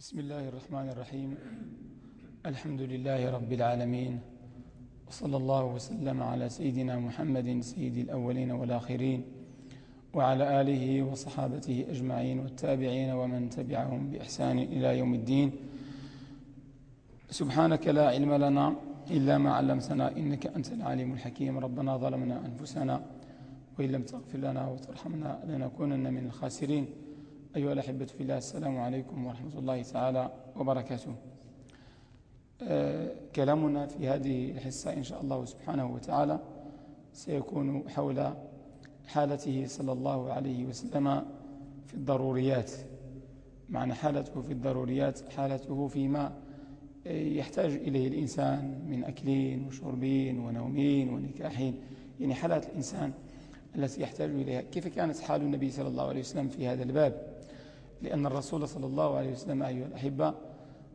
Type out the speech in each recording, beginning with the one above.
بسم الله الرحمن الرحيم. الحمد لله رب العالمين. وصلى الله وسلم على سيدنا محمد سيد الأولين والآخرين وعلى آله وصحابته أجمعين والتابعين ومن تبعهم بإحسان إلى يوم الدين. سبحانك لا علم لنا إلا ما علمتنا إنك أنت العليم الحكيم. ربنا ظلمنا أنفسنا وإن لم تغفر لنا وترحمنا لنكونن من الخاسرين. أيها الأحبة في الله السلام عليكم ورحمة الله تعالى وبركاته. آه، كلامنا في هذه الحصة إن شاء الله سبحانه وتعالى سيكون حول حالته صلى الله عليه وسلم في الضروريات. معنى حالته في الضروريات حالته فيما يحتاج إليه الإنسان من أكلين وشربين ونومين ونكاحين. يعني حالات الإنسان التي يحتاج إليها. كيف كانت حال النبي صلى الله عليه وسلم في هذا الباب؟ لأن الرسول صلى الله عليه وسلم أيها الأحبة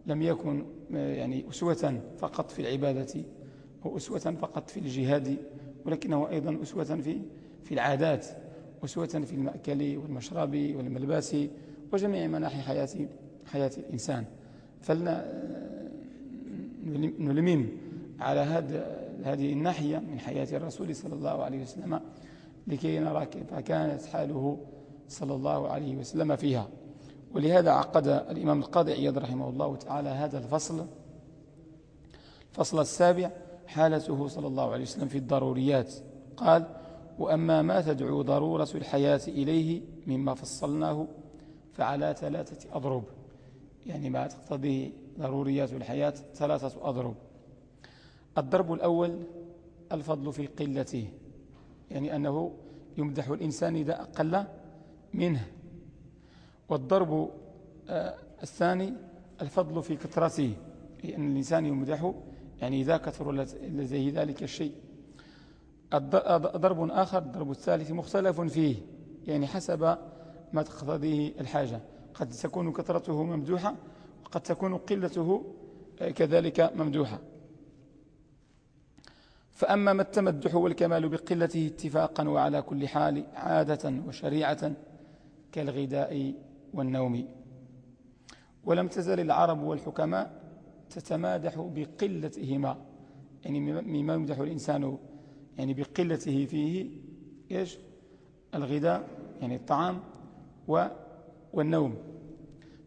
لم يكن يعني أسوة فقط في العبادة وأسوة فقط في الجهاد ولكنه أيضا أسوة في في العادات أسوة في المأكل والمشرب والملبس وجميع مناحي حياة حياة الإنسان. فلنلمم على هذا هذه الناحية من حياة الرسول صلى الله عليه وسلم لكي نرى كيف كانت حاله صلى الله عليه وسلم فيها. ولهذا عقد الإمام القاضي عياد رحمه الله تعالى هذا الفصل الفصل السابع حالته صلى الله عليه وسلم في الضروريات. قال وأما ما تدعو ضرورة الحياة إليه مما فصلناه فعلى ثلاثة أضرب. يعني ما تقتضيه ضروريات الحياة ثلاثة أضرب. الضرب الأول الفضل في قلته يعني أنه يمدح الإنسان إذا أقل منه. والضرب آه، الثاني الفضل في كثرته لأن الإنسان يمدح يعني إذا كثر لديه ذلك الشيء. ضرب آخر الضرب الثالث مختلف فيه يعني حسب ما تقتضيه الحاجة. قد تكون كثرته ممدوحة وقد تكون قلته آه، كذلك ممدوحة. فأما ما التمدح والكمال بقلته اتفاقا وعلى كل حال عادة وشريعة كالغداء والنوم. ولم تزل العرب والحكماء تتمادح بقلتهما. يعني مما يمدح الإنسان يعني بقلته فيه إيش؟ الغذاء يعني الطعام والنوم.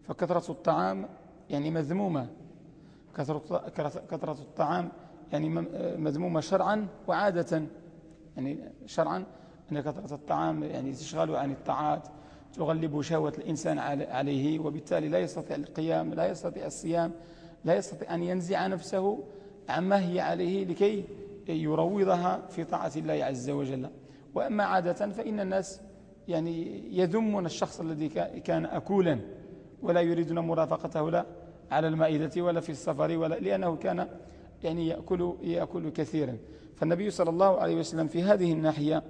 فكثرة الطعام يعني مذمومة. كثرة, كثرة الطعام يعني مذمومة شرعا وعادة. يعني شرعا أن كثرة الطعام يعني تشغل عن الطاعات. تغلب شهوة الإنسان عليه وبالتالي لا يستطيع القيام لا يستطيع الصيام لا يستطيع أن ينزع نفسه عما هي عليه لكي يروضها في طاعة الله عز وجل. وأما عادة فإن الناس يعني يذمون الشخص الذي كان أكولا ولا يريدون مرافقته لا على المائدة ولا في السفر ولا لأنه كان يعني يأكل, يأكل كثيرا. فالنبي صلى الله عليه وسلم في هذه الناحية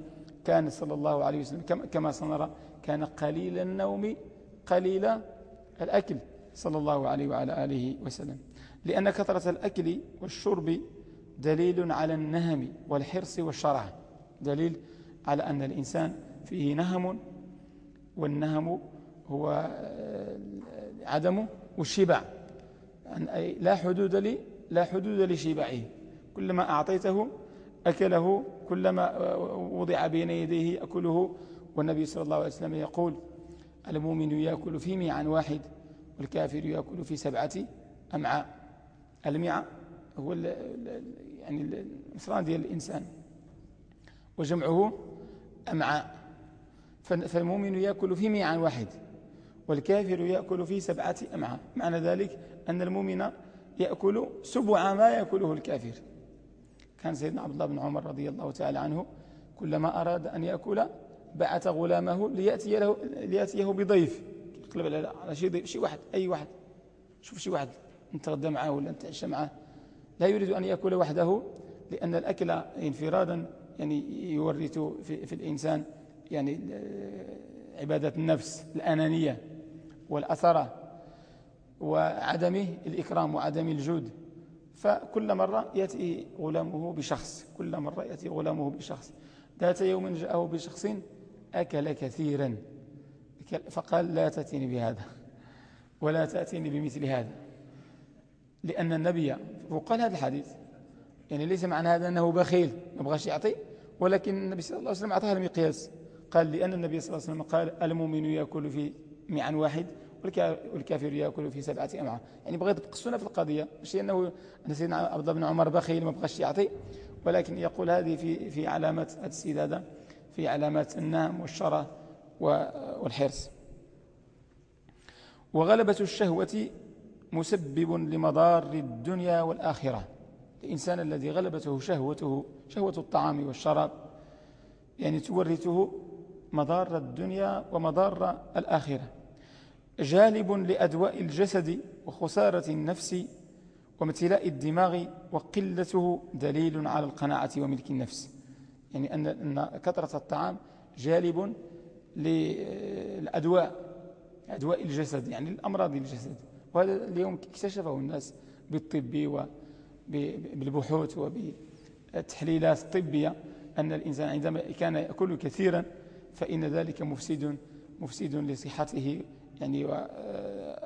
كان صلى الله عليه وسلم كما سنرى كان قليل النوم قليل الأكل. صلى الله عليه وعلى آله وسلم. لأن كثرة الأكل والشرب دليل على النهم والحرص والشرع. دليل على أن الإنسان فيه نهم والنهم هو آه، عدمه والشبع أي لا حدود لي لا حدود لشبعه. كلما أعطيته أكله كلما وضع بين يديه أكله والنبي صلى الله عليه وسلم يقول المؤمن يأكل في ميعان واحد والكافر يأكل في سبعة أمعاء. الميعاء هو يعني المصران ديال الإنسان وجمعه أمعاء. فالمؤمن يأكل في ميعان واحد والكافر يأكل في سبعة أمعاء. معنى ذلك أن المؤمن يأكل سبع ما يأكله الكافر. كان سيدنا عبد الله بن عمر رضي الله تعالى عنه كلما أراد أن يأكل بعث غلامه ليأتي له ليأتيه بضيف. يقلب على ضيف شيء واحد أي واحد. شوف شيء واحد نتغدى معه ولا نتعشى معه لا يريد أن يأكل وحده لأن الأكل انفرادا يعني يورث في, في الإنسان يعني عبادة النفس الأنانية والأثرة وعدم الإكرام وعدم الجود. فكل مرة يأتي غلامه بشخص كل مرة يأتي غلامه بشخص. ذات يوم جاءه بشخص أكل كثيرا. فقال لا تأتيني بهذا ولا تأتيني بمثل هذا لأن النبي وقال هذا الحديث يعني ليس معنى هذا أنه بخيل ما بغاش يعطي ولكن النبي صلى الله عليه وسلم أعطاها المقياس. قال لأن النبي صلى الله عليه وسلم قال المؤمن يأكل في معا واحد والكافر يأكل في سبعة أمعاء. يعني بغيت تقصنا في القضية مش أنه أن سيدنا عبد الله بن عمر بخيل ما بغاش يعطي ولكن يقول هذه في في علامات السدادة في علامات النام والشرى والحرص. وغلبة الشهوة مسبب لمضار الدنيا والآخرة. الإنسان الذي غلبته شهوته شهوة الطعام والشراب يعني تورثه مضار الدنيا ومضار الآخرة. جالب لأدواء الجسد وخسارة النفس وامتلاء الدماغ وقلته دليل على القناعة وملك النفس. يعني أن, أن كثرة الطعام جالب للأدواء أدواء الجسد يعني الأمراض الجسد. وهذا اليوم اكتشفه الناس بالطب وبالبحوث وبالتحليلات الطبية أن الإنسان عندما كان يأكل كثيرا فإن ذلك مفسد مفسد لصحته يعني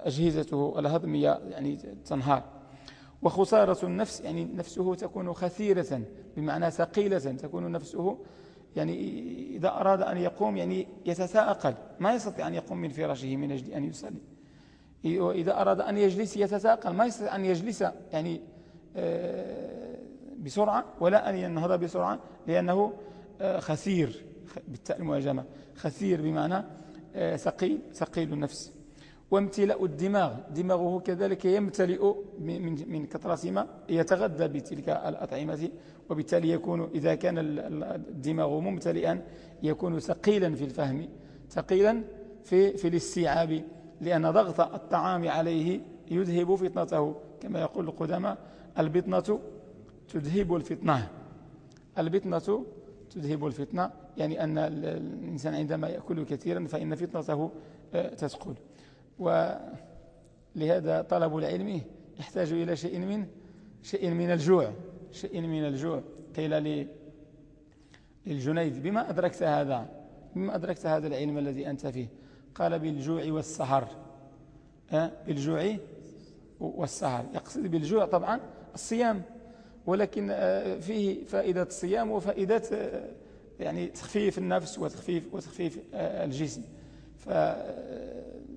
أجهزته الهضمية يعني تنهار. وخسارة النفس يعني نفسه تكون خثيرة بمعنى ثقيلة تكون نفسه يعني إذا أراد أن يقوم يعني يتثاقل ما يستطيع أن يقوم من فراشه من أجل أن يصلي. وإذا أراد أن يجلس يتثاقل ما يستطيع أن يجلس يعني آه، بسرعة ولا أن ينهض بسرعة لأنه آه، خثير بالتاء المهاجمة خثير بمعنى آه، ثقيل ثقيل النفس. وامتلاء الدماغ. دماغه كذلك يمتلئ من, من كثرة ما يتغذى بتلك الأطعمة وبالتالي يكون إذا كان الدماغ ممتلئا يكون ثقيلا في الفهم ثقيلا في, في الاستيعاب لأن ضغط الطعام عليه يذهب فطنته. كما يقول القدماء البطنة تذهب الفطنة. البطنة تذهب الفتنة يعني أن الإنسان عندما يأكل كثيرا فإن فتنته آه، تثقل. ولهذا طلب العلم يحتاج إلى شيء من شيء من الجوع شيء من الجوع. قيل للجنيد بما أدركت هذا؟ بما أدركت هذا العلم الذي أنت فيه؟ قال بالجوع والسهر بالجوع والسهر يقصد بالجوع طبعا الصيام ولكن آه، فيه فائدة الصيام وفائدة آه، يعني تخفيف النفس وتخفيف, وتخفيف آه، الجسم.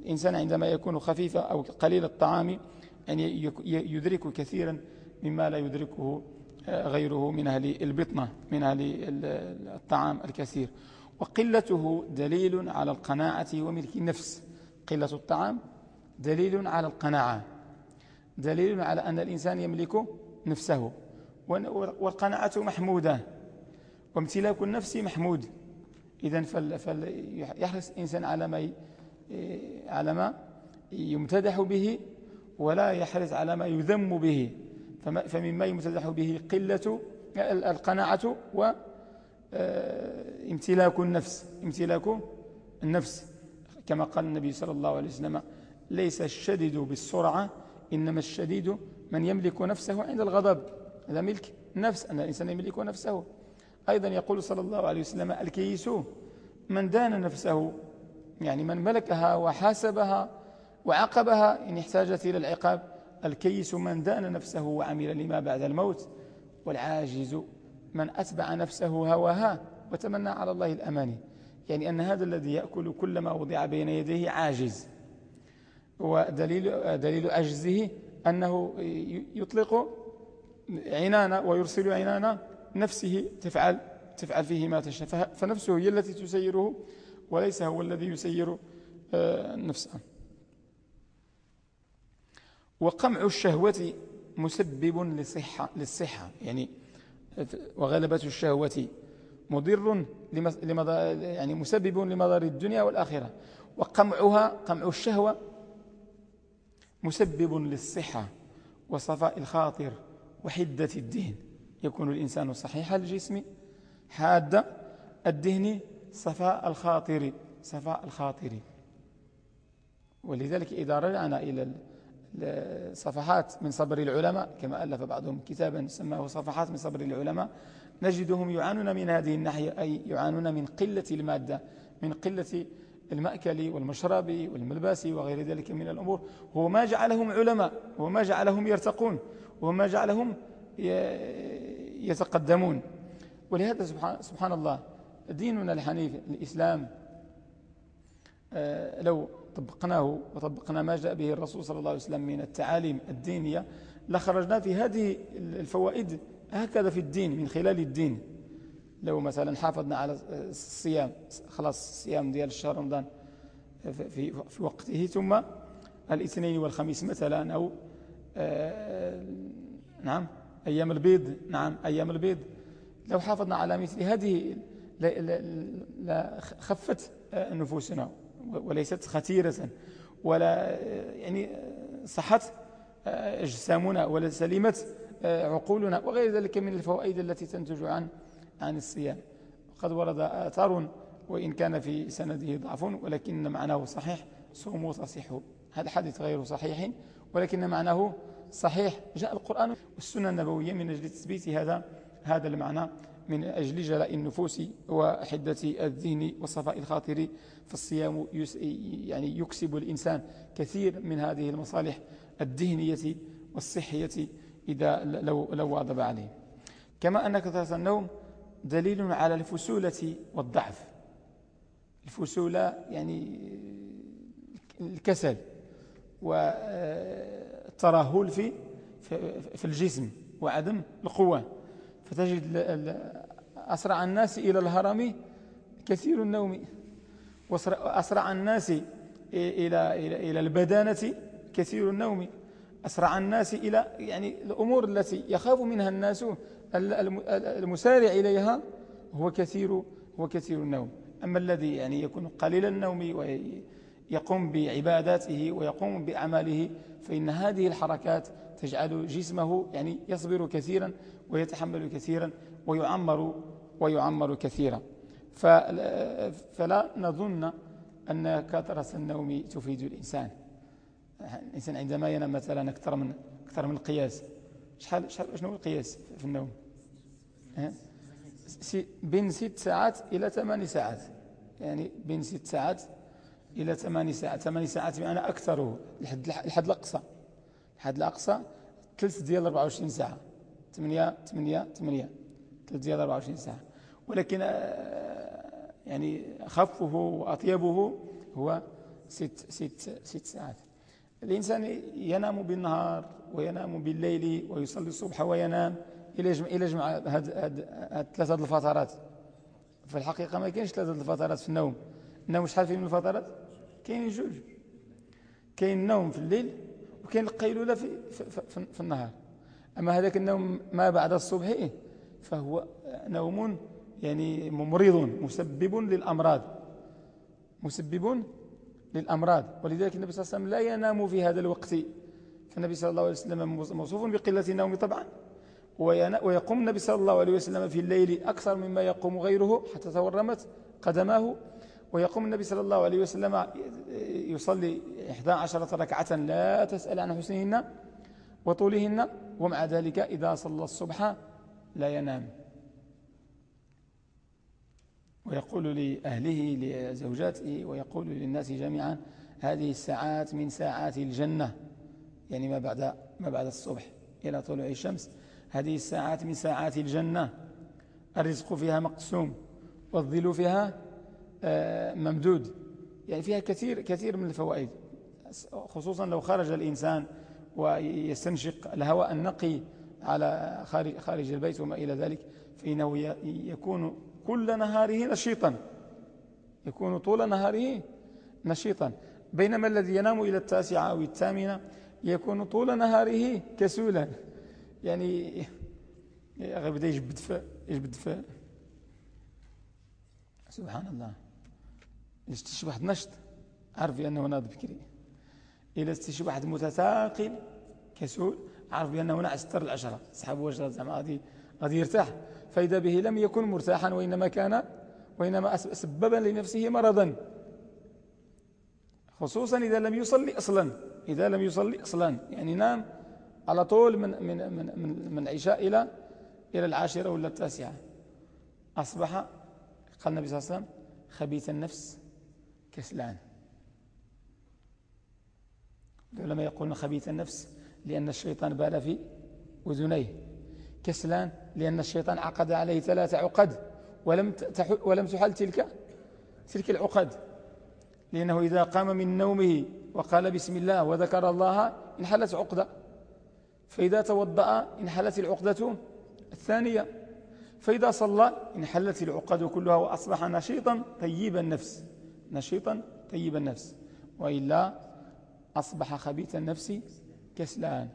فالإنسان عندما يكون خفيف أو قليل الطعام يعني يدرك كثيرا مما لا يدركه غيره من أهل البطنة من أهل الطعام الكثير. وقلته دليل على القناعة وملك النفس. قلة الطعام دليل على القناعة. دليل على أن الإنسان يملك نفسه. والقناعة محمودة. وامتلاك النفس محمود. إذا فليحرص الإنسان على ما على ما يمتدح به ولا يحرص على ما يذم به. فمما يمتدح به قلة القناعة وامتلاك النفس. امتلاك النفس. كما قال النبي صلى الله عليه وسلم ليس الشديد بالسرعة إنما الشديد من يملك نفسه عند الغضب. هذا ملك نفس أن الإنسان يملك نفسه. أيضا يقول صلى الله عليه وسلم الكيس من دان نفسه. يعني من ملكها وحاسبها وعقبها إن احتاجت إلى العقاب الكيس من دان نفسه وعمل لما بعد الموت والعاجز من أتبع نفسه هواها وتمنى على الله الأماني يعني أن هذا الذي يأكل كل ما وضع بين يديه عاجز. ودليل دليل عجزه أنه يطلق عنانا ويرسل عنانا نفسه تفعل تفعل فيه ما تشاء. فنفسه هي التي تسيره وليس هو الذي يسير آه، نفسه. وقمع الشهوة مسبب للصحة, للصحة يعني وغلبة الشهوة مضر يعني مسبب لمضار الدنيا والآخرة. وقمعها قمع الشهوة مسبب للصحة وصفاء الخاطر وحدة الدهن. يكون الإنسان صحيح الجسم حاد الدهن صفاء الخاطر صفاء الخاطر. ولذلك إذا رجعنا إلى صفحات من صبر العلماء كما ألف بعضهم كتابا سماه صفحات من صبر العلماء نجدهم يعانون من هذه الناحية أي يعانون من قلة المادة من قلة المأكل والمشرب والملبس وغير ذلك من الأمور. هو ما جعلهم علماء هو ما جعلهم يرتقون هو ما جعلهم يتقدمون. ولهذا سبحان الله ديننا الحنيف الإسلام آه، لو طبقناه وطبقنا ما جاء به الرسول صلى الله عليه وسلم من التعاليم الدينية لخرجنا في هذه الفوائد هكذا في الدين من خلال الدين. لو مثلا حافظنا على الصيام خلاص الصيام ديال الشهر رمضان في, في وقته ثم الاثنين والخميس مثلا أو آه، نعم أيام البيض نعم أيام البيض. لو حافظنا على مثل هذه خفت نفوسنا وليست خطيرة ولا يعني صحت أجسامنا ولا سلمت عقولنا وغير ذلك من الفوائد التي تنتج عن عن الصيام. قد ورد آثار وإن كان في سنده ضعف ولكن معناه صحيح صوموا تصحوا هذا حديث غير صحيح ولكن معناه صحيح. جاء القرآن والسنة النبوية من أجل تثبيت هذا هذا المعنى. من أجل جلاء النفوس وحدة الذهن وصفاء الخاطر فالصيام يعني يكسب الإنسان كثير من هذه المصالح الذهنية والصحية إذا لو, لو واظب عليه. كما أن كثرة النوم دليل على الفسولة والضعف. الفسولة يعني الكسل والترهل في في الجسم وعدم القوة. فتجد أسرع الناس إلى الهرم كثير النوم. وأسرع الناس إلى, إلى, إلى البدانة كثير النوم. أسرع الناس إلى يعني الأمور التي يخاف منها الناس المسارع إليها هو كثير هو كثير النوم. أما الذي يعني يكون قليل النوم ويقوم بعباداته ويقوم بأعماله فإن هذه الحركات تجعل جسمه يعني يصبر كثيرا. ويتحمل كثيرا ويعمر ويعمر كثيرا. فلا نظن أن كثرة النوم تفيد الإنسان. الإنسان عندما ينام مثلا أكثر من أكثر من القياس. شحال شحال شنو القياس في النوم؟ بين ست ساعات إلى ثمان ساعات. يعني بين ست ساعات إلى ثمان ساعات. ثمان ساعات بمعنى أكثره. الحد الأقصى. الحد الأقصى ثلث ديال 24 ساعة. 8 8 8 ثلث ديال 24 ساعة. ولكن آه، يعني أخفه وأطيبه هو ست, ست, ست ساعات. الإنسان ينام بالنهار وينام بالليل ويصلي الصبح وينام إلى جمع, إلى جمع هاد ثلاثة الفترات في الحقيقة ما كاينش ثلاثة الفترات في النوم. النوم شحال فيه من الفترات كاين جوج. كاين النوم في الليل وكاين القيلولة في, في, في, في النهار. أما هذاك النوم ما بعد الصبح إيه؟ فهو نوم يعني ممرض مسبب للأمراض. مسبب للأمراض. ولذلك النبي صلى الله عليه وسلم لا ينام في هذا الوقت. فالنبي صلى الله عليه وسلم موصوف بقلة النوم طبعا. ويقوم النبي صلى الله عليه وسلم في الليل أكثر مما يقوم غيره حتى تورمت قدماه. ويقوم النبي صلى الله عليه وسلم يصلي 11 ركعة لا تسأل عن حسنهن وطولهن. ومع ذلك إذا صلى الصبح لا ينام. ويقول لأهله لزوجاته ويقول للناس جميعا هذه الساعات من ساعات الجنة يعني ما بعد, ما بعد الصبح إلى طلوع الشمس. هذه الساعات من ساعات الجنة. الرزق فيها مقسوم والظل فيها آه، ممدود. يعني فيها كثير كثير من الفوائد خصوصا لو خرج الإنسان ويستنشق الهواء النقي على خارج, خارج البيت وما إلى ذلك فإنه يكون كل نهاره نشيطا. يكون طول نهاره نشيطا. بينما الذي ينام إلى التاسعة أو الثامنة يكون طول نهاره كسولا. يعني غيبدا يجبد في يجبد سبحان الله. واحد نشط. عارف بأنه ناض بكري. إلا شي واحد متثاقل كسول عارف بأنه نعس تر العشرة سحب وجهه زعما غادي غادي يرتاح. فإذا به لم يكن مرتاحا وإنما كان وإنما سببا لنفسه مرضا. خصوصا إذا لم يصلي أصلا. إذا لم يصلي أصلا. يعني نام على طول من من من من, من العشاء إلى إلى العاشرة ولا التاسعة. أصبح قال النبي صلى الله عليه وسلم خبيث النفس كسلان. العلماء يقولون خبيث النفس لأن الشيطان بال في أذنيه. كسلان لأن الشيطان عقد عليه ثلاث عقد ولم ولم تحل تلك تلك العقد. لأنه إذا قام من نومه وقال بسم الله وذكر الله انحلت عقدة. فإذا توضأ انحلت العقدة الثانية. فإذا صلى انحلت العقد كلها وأصبح نشيطا طيب النفس. نشيطا طيب النفس. وإلا أصبح خبيث النفس كسلان.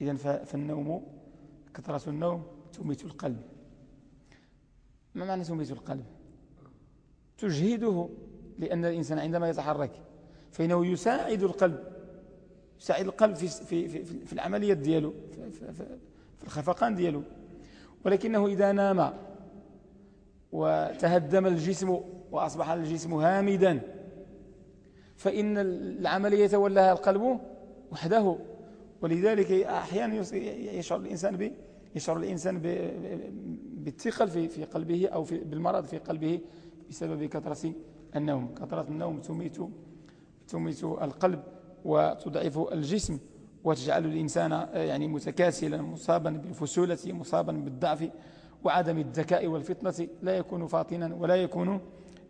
إذن فالنوم كثرة النوم تميت القلب. ما معنى تميت القلب؟ تجهده لأن الإنسان عندما يتحرك فإنه يساعد القلب. يساعد القلب في, في, في, في العملية دياله في, في, في الخفقان دياله. ولكنه إذا نام وتهدم الجسم وأصبح الجسم هامدا فإن العملية يتولاها القلب وحده. ولذلك أحيانا يشعر الإنسان يشعر الإنسان بالثقل في في قلبه أو في بالمرض في قلبه بسبب كثرة النوم. كثرة النوم تميت تميت القلب وتضعف الجسم وتجعل الإنسان يعني متكاسلا مصابا بالفسولة مصابا بالضعف وعدم الذكاء والفطنة لا يكون فاطنا ولا يكون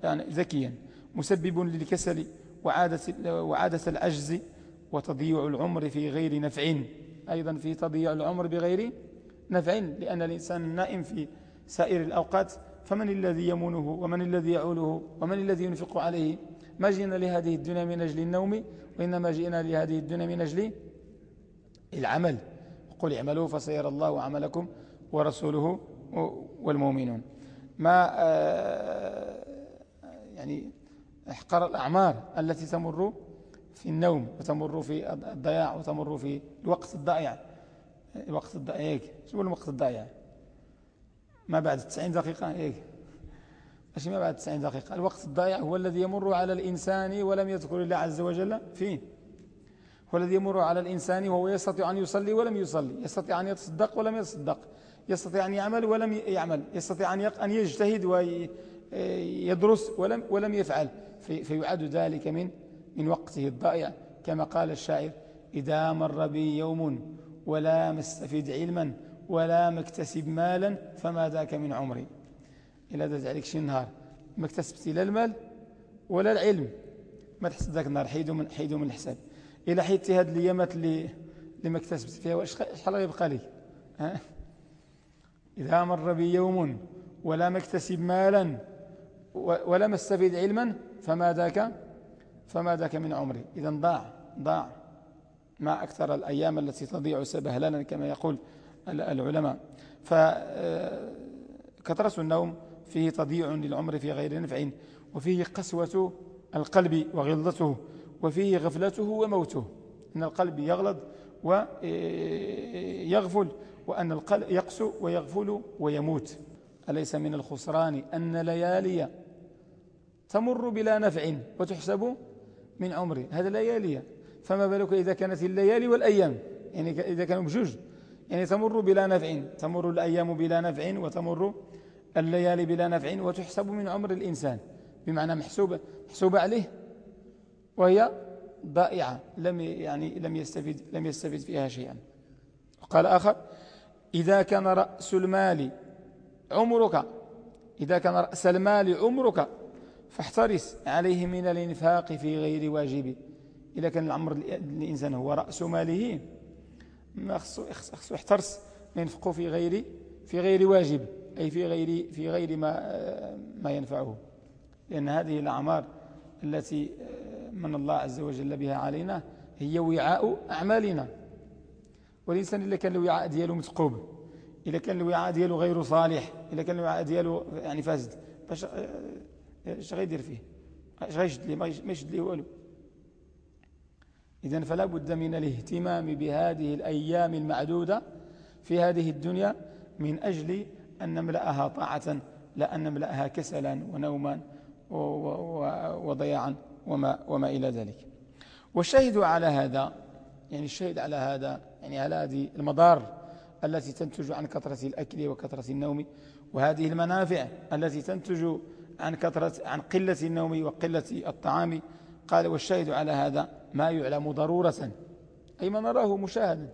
يعني ذكيا. مسبب للكسل وعادة, العجز وتضييع العمر في غير نفع. أيضا في تضييع العمر بغير نفع لأن الإنسان نائم في سائر الأوقات فمن الذي يمونه ومن الذي يعوله ومن الذي ينفق عليه؟ ما جئنا لهذه الدنيا من أجل النوم وإنما جئنا لهذه الدنيا من أجل العمل. قل اعملوا فسيرى الله عملكم ورسوله والمؤمنون. ما آه، يعني احقر الأعمار التي تمر في النوم وتمر في الضياع وتمر في الوقت الضائع. الوقت الضائع شو الوقت الضائع؟ ما بعد 90 دقيقة هيك ماشي ما بعد 90 دقيقة. الوقت الضائع هو الذي يمر على الإنسان ولم يذكر الله عز وجل. فيه هو الذي يمر على الإنسان وهو يستطيع أن يصلي ولم يصلي يستطيع أن يتصدق ولم يتصدق يستطيع أن يعمل ولم يعمل يستطيع أن يجتهد ويدرس ولم, ولم يفعل. في فيعد ذلك من من وقته الضائع. كما قال الشاعر إذا مر بي يوم ولا مستفيد علما ولا مكتسب مالا فما ذاك من عمري. إلا دازت عليك شي نهار ما اكتسبتي لا المال ولا العلم. ما تحس ذاك النهار حيدوا من حيدوا من الحساب. إلا حيدتي هاد الأيامات اللي اللي ما اكتسبت فيها. شحال يبقى لي؟ إذا مر بي يوم ولا مكتسب مالا ولا مستفيد علما فما ذاك؟ فما ذاك من عمري. إذا ضاع ضاع. ما أكثر الأيام التي تضيع سبهللا كما يقول العلماء. فكثرة النوم فيه تضييع للعمر في غير نفع وفيه قسوة القلب وغلظته وفيه غفلته وموته. إن القلب يغلظ ويغفل وأن القلب يقسو ويغفل ويموت. أليس من الخسران أن ليالي تمر بلا نفع وتحسب من عمره هذا ليالي فما بالك إذا كانت الليالي والأيام؟ يعني إذا كانوا بجوج. يعني تمر بلا نفع. تمر الأيام بلا نفع وتمر الليالي بلا نفع وتحسب من عمر الإنسان. بمعنى محسوبة محسوبة عليه. وهي ضائعة. لم يعني لم يستفيد لم يستفيد فيها شيئا. وقال آخر إذا كان رأس المال عمرك إذا كان رأس المال عمرك فاحترس عليه من الإنفاق في غير واجب. إذا كان العمر الإنسان هو رأس ماله ما خصو يحترس ما ينفقه في غير في غير واجب أي في غير في غير ما ما ينفعه. لأن هذه الأعمار التي من الله عز وجل بها علينا هي وعاء أعمالنا. والإنسان اللي كان الوعاء دياله مثقوب إذا كان الوعاء دياله غير صالح إذا كان الوعاء دياله يعني فاسد باش إيش غيدير فيه؟ إيش غيشد ليه ما يشد ليه والو. إذن فلا بد من الاهتمام بهذه الأيام المعدودة في هذه الدنيا من أجل أن نملأها طاعة لا أن نملأها كسلا ونوما وضياعا وما, وما إلى ذلك. والشاهد على هذا يعني الشاهد على هذا يعني على هذه المضار التي تنتج عن كثرة الأكل وكثرة النوم وهذه المنافع التي تنتج عن كثرة عن قلة النوم وقلة الطعام. قال والشاهد على هذا ما يعلم ضرورة أي ما نراه مشاهدا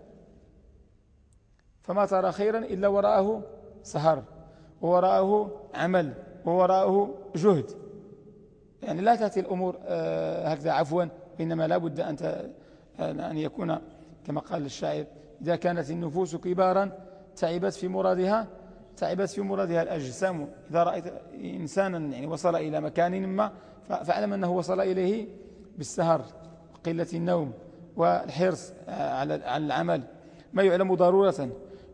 فما ترى خيرا إلا وراءه سهر ووراءه عمل ووراءه جهد. يعني لا تأتي الأمور آه، هكذا عفوا إنما لا بد أن أن يكون كما قال الشاعر إذا كانت النفوس كبارا تعبت في مرادها تعبت في مرادها الأجسام. إذا رأيت إنسانا يعني وصل إلى مكان ما فأعلم أنه وصل إليه بالسهر وقلة النوم والحرص على العمل. ما يعلم ضرورة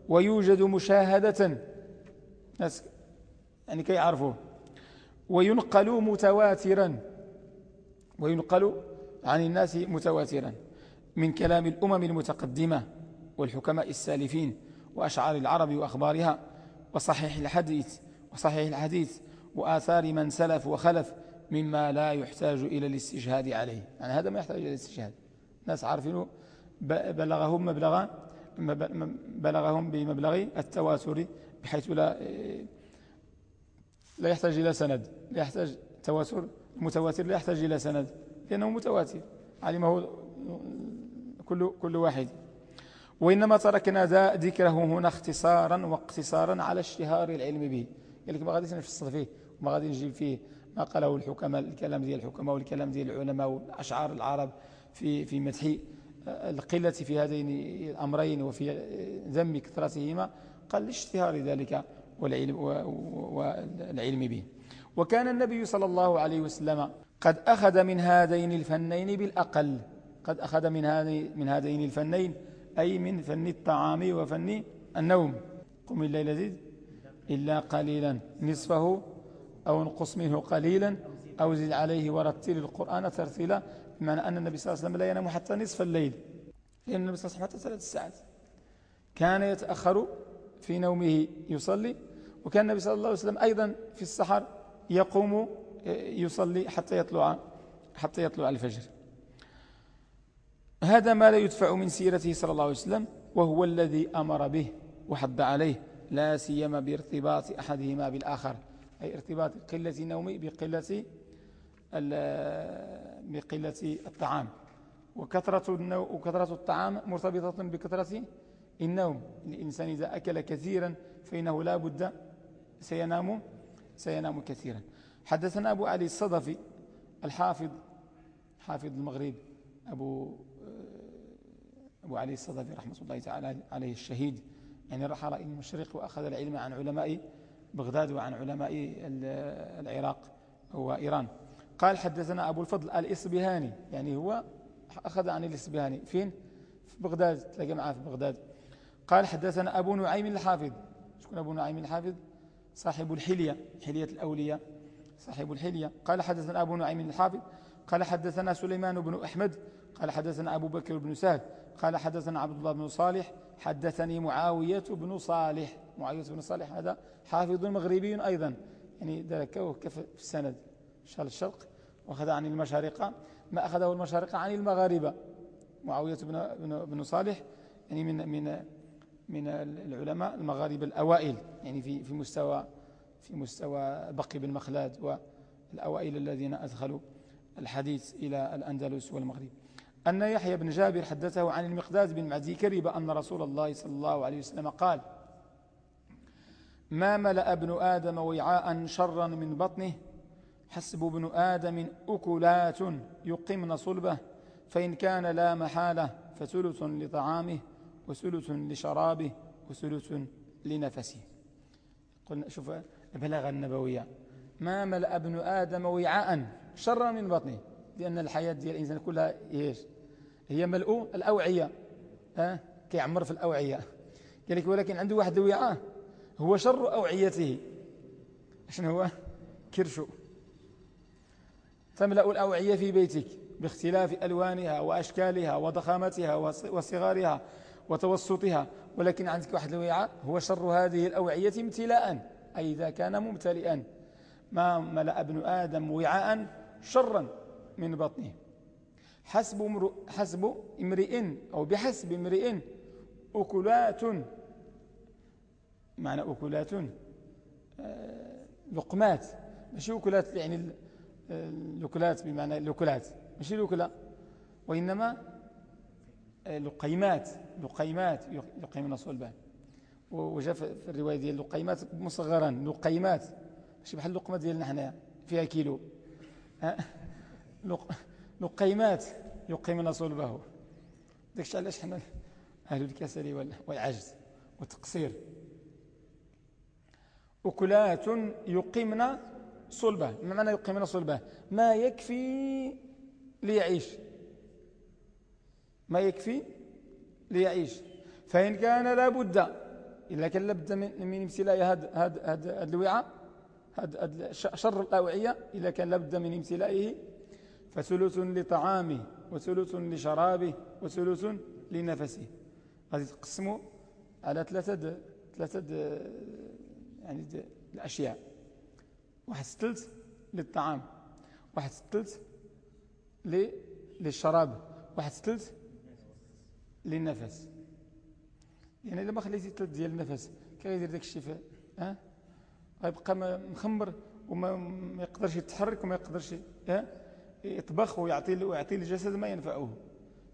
ويوجد مشاهدة. ناس يعني كي يعرفوه. وينقل متواترا. وينقل عن الناس متواترا. من كلام الأمم المتقدمة والحكماء السالفين وأشعار العرب وأخبارها. وصحيح الحديث وصحيح الحديث وآثار من سلف وخلف مما لا يحتاج إلى الاستشهاد عليه. يعني هذا ما يحتاج إلى الاستشهاد. الناس عارفينه بلغهم مبلغا بلغهم بمبلغ التواتر بحيث لا لا يحتاج إلى سند لا يحتاج تواتر المتواتر لا يحتاج إلى سند لأنه متواتر. علمه كل, كل واحد. وإنما تركنا ذكره هنا اختصارا واقتصارا على اشتهار العلم به. قال لك ما غاديش نفصل فيه وما غادي نجيب فيه ما قاله الحكماء الكلام ديال الحكماء والكلام ديال العلماء وأشعار العرب في في مدح القلة في هذين الأمرين وفي ذم كثرتهما. قال لاشتهار ذلك والعلم, والعلم به. وكان النبي صلى الله عليه وسلم قد أخذ من هذين الفنين بالأقل. قد أخذ من هذين الفنين أي من فن الطعام وفن النوم. قم الليل زيد إلا قليلا. نصفه أو انقص منه قليلا أو زد عليه ورتل القرآن ترتيلا. بمعنى أن النبي صلى الله عليه وسلم لا ينام حتى نصف الليل. لأن النبي صلى الله عليه وسلم حتى ثلاث ساعات. كان يتأخر في نومه يصلي وكان النبي صلى الله عليه وسلم أيضا في السحر يقوم يصلي حتى يطلع حتى يطلع الفجر. هذا ما لا يدفع من سيرته صلى الله عليه وسلم وهو الذي أمر به وحض عليه لا سيما بارتباط أحدهما بالآخر. أي ارتباط قلة النوم بقلة بقلة الطعام. وكثرة, وكثرة الطعام مرتبطة بكثرة النوم. الإنسان إذا أكل كثيرا فإنه لا بد سينام سينام كثيرا. حدثنا أبو علي الصدفي الحافظ حافظ المغرب أبو أبو علي الصدفي رحمة الله تعالى عليه الشهيد. يعني رحل إلى المشرق وأخذ العلم عن علماء بغداد وعن علماء العراق وإيران قال حدثنا أبو الفضل الإصبهاني يعني هو أخذ عن الإصبهاني فين؟ في بغداد تلاقي معاه في بغداد. قال حدثنا أبو نعيم الحافظ. شكون أبو نعيم الحافظ؟ صاحب الحلية حلية الأولياء صاحب الحلية. قال حدثنا أبو نعيم الحافظ. قال حدثنا سليمان بن أحمد. قال حدثنا أبو بكر بن سهل. قال حدثنا عبد الله بن صالح حدثني معاوية بن صالح. معاوية بن صالح هذا حافظ مغربي أيضا. يعني ذلك كيف في السند. شال الشرق وأخذ عن المشارقة ما أخذه المشارقة عن المغاربة. معاوية بن, بن, بن صالح يعني من, من, من العلماء المغاربة الأوائل. يعني في, في مستوى في مستوى بقي بن مخلاد والأوائل الذين أدخلوا الحديث إلى الأندلس والمغرب. أن يحيى بن جابر حدثه عن المقداد بن معدي كرب أن رسول الله صلى الله عليه وسلم قال ما ملأ ابن آدم وعاء شرا من بطنه؟ حسب ابن آدم أكلات يقمن صلبه فإن كان لا محالة فثلث لطعامه وثلث لشرابه وثلث لنفسه. قلنا شوف البلاغة النبوية. ما ملأ ابن آدم وعاء شرا من بطنه؟ لأن الحياة ديال الإنسان كلها إيش؟ هي ملؤ الأوعية. ها؟ كيعمر في الأوعية. قال لك ولكن عنده واحد الوعاء هو شر أوعيته. شنو هو؟ كرشو تملأ الأوعية في بيتك باختلاف ألوانها وأشكالها وضخامتها وصغارها وتوسطها. ولكن عندك واحد الوعاء هو شر هذه الأوعية امتلاء. أي إذا كان ممتلئا. ما ملأ ابن آدم وعاء شرا من بطنه. حسب, حسب امرئ أو بحسب امرئ أكلات. معنى أكلات آه، لقمات. ماشي وكلات يعني اللوكلات بمعنى اللوكلات ماشي لوكلا وإنما لقيمات. لقيمات يقيمون صلبان وجاء في الرواية ديال لقيمات مصغرا. لقيمات. ماشي بحال اللقمة ديالنا حنايا فيها كيلو. لقيمات يقيمون صلبه داكشي علاش حنا أهل الكسل والعجز والتقصير. أكلات يقيمن صلبه. ما معنى يقيمن صلبه؟ ما يكفي ليعيش. ما يكفي ليعيش. فإن كان لابد إلا كان لابد من امتلاء هذا هاد هاد الوعاء هاد شر الأوعية إلا كان لابد من امتلائه فثلث لطعامه وثلث لشرابه وثلث لنفسه. غادي تقسموا على ثلاثة ثلاثة يعني الأشياء. واحد ستلت للطعام واحد ستلت للشراب واحد ستلت للنفس. يعني إلا ما خليتي ثلاث ديال النفس كي غيدير داك الشيء ها؟ غيبقى مخمر وما ما يقدرش يتحرك وما يقدرش ها؟ يطبخ ويعطي ويعطي للجسد ما ينفعه.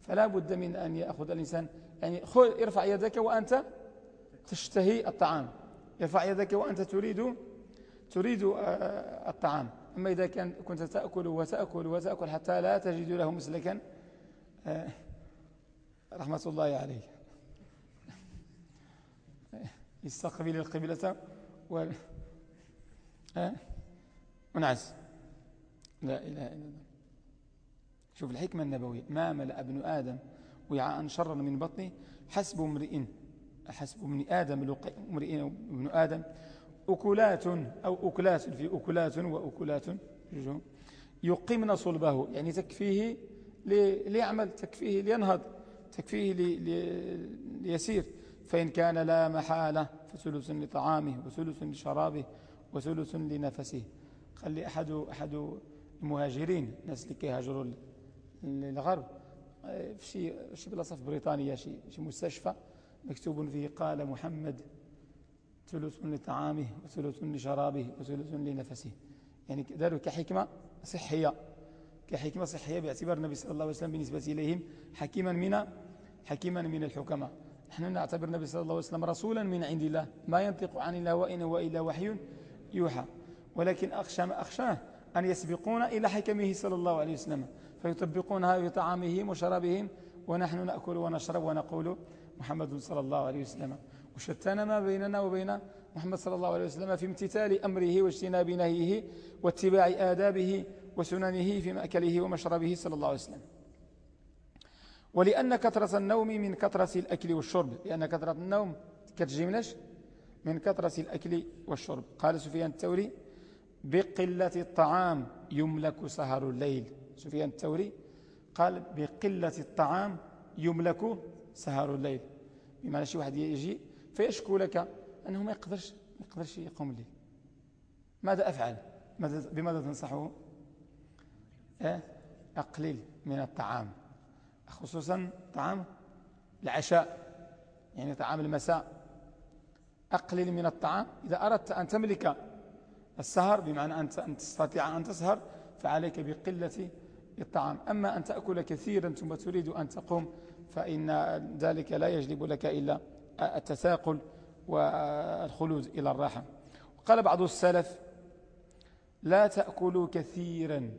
فلا بد من أن يأخذ الانسان يعني خذ ارفع يدك وأنت تشتهي الطعام. ارفع يدك وأنت تريد تريد آه، الطعام. أما إذا كان كنت تأكل وتأكل وتأكل حتى لا تجد له مسلكا آه، رحمة الله عليه يستقبل القبلة و... ونعس لا إله إلا الله. شوف الحكمة النبوية. ما ملأ ابن آدم وعاء شرا من بطنه؟ حسب امرئ حسب من آدم امرئ ابن آدم. أكلات أو أكلات في أكلات وأكلات يقمن صلبه. يعني تكفيه ليعمل تكفيه لينهض تكفيه ليسير. فإن كان لا محالة فثلث لطعامه وثلث لشرابه وثلث لنفسه. خلي أحد, أحد المهاجرين الناس اللي كيهاجروا للغرب في شي, شي بلاصة في بريطانيا شي, شي مستشفى مكتوب فيه قال محمد ثلث لطعامه وثلث لشرابه وثلث لنفسه. يعني داروا كحكمة صحية. كحكمة صحية باعتبار النبي صلى الله عليه وسلم بالنسبة إليهم حكيما من حكيما من الحكماء. نحن نعتبر النبي صلى الله عليه وسلم رسولا من عند الله ما ينطق عن الله وإن هو إلا وحي يوحى. ولكن أخشى ما أخشاه أن يسبقون إلى حكمه صلى الله عليه وسلم. فيطبقونها بطعامهم وشرابهم ونحن نأكل ونشرب ونقول محمد صلى الله عليه وسلم. وشتان ما بيننا وبين محمد صلى الله عليه وسلم في امتثال أمره واجتناب نهيه واتباع آدابه وسننه في مأكله ومشربه صلى الله عليه وسلم. ولأن كثرة النوم من كثرة الأكل والشرب لأن كثرة النوم كتجي منش من كثرة الأكل والشرب. قال سفيان الثوري بقلة الطعام يملك سهر الليل. سفيان الثوري قال بقلة الطعام يملك سهر الليل. بمعنى شي واحد يجي فيشكو لك أنه ما يقدرش ما يقدرش يقوم الليل. ماذا أفعل؟ ماذا بماذا تنصحه؟ أه؟ أقلل من الطعام. خصوصا طعام العشاء يعني طعام المساء. أقلل من الطعام. إذا أردت أن تملك السهر بمعنى أن تستطيع أن تسهر فعليك بقلة الطعام. أما أن تأكل كثيرا ثم تريد أن تقوم فإن ذلك لا يجلب لك إلا التثاقل والخلود إلى الراحة. قال بعض السلف لا تأكلوا كثيرا